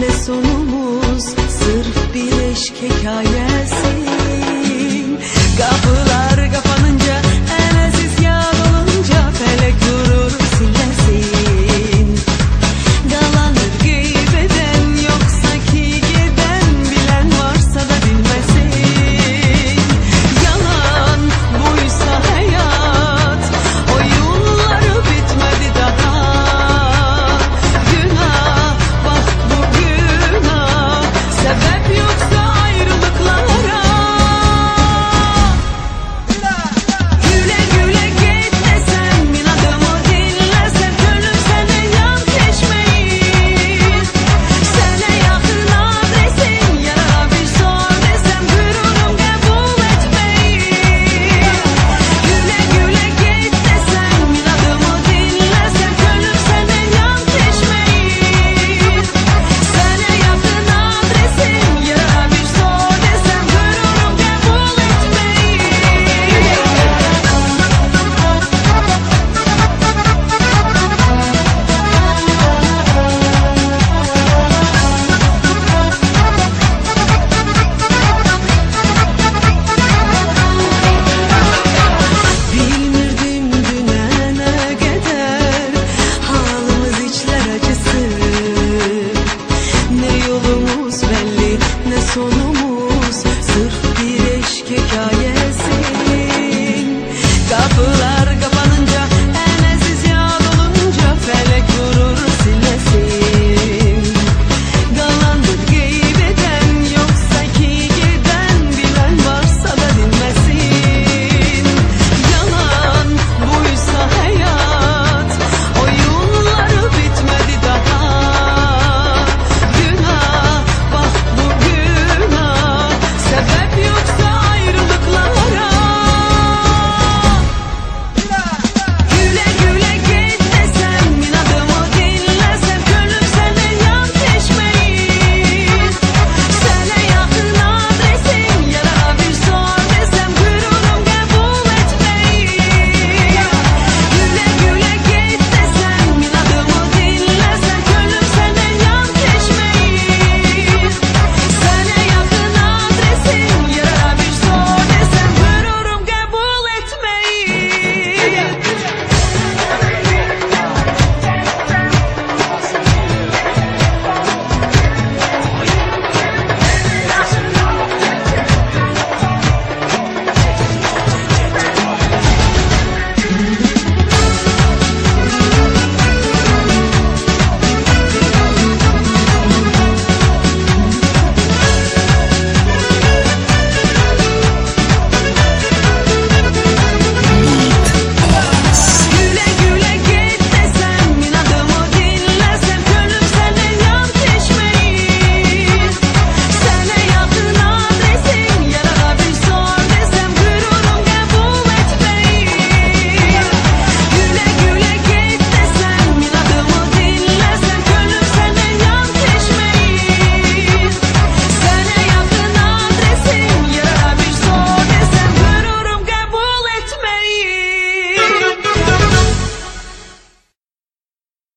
ne sonu yolumuz belli. Ne sonu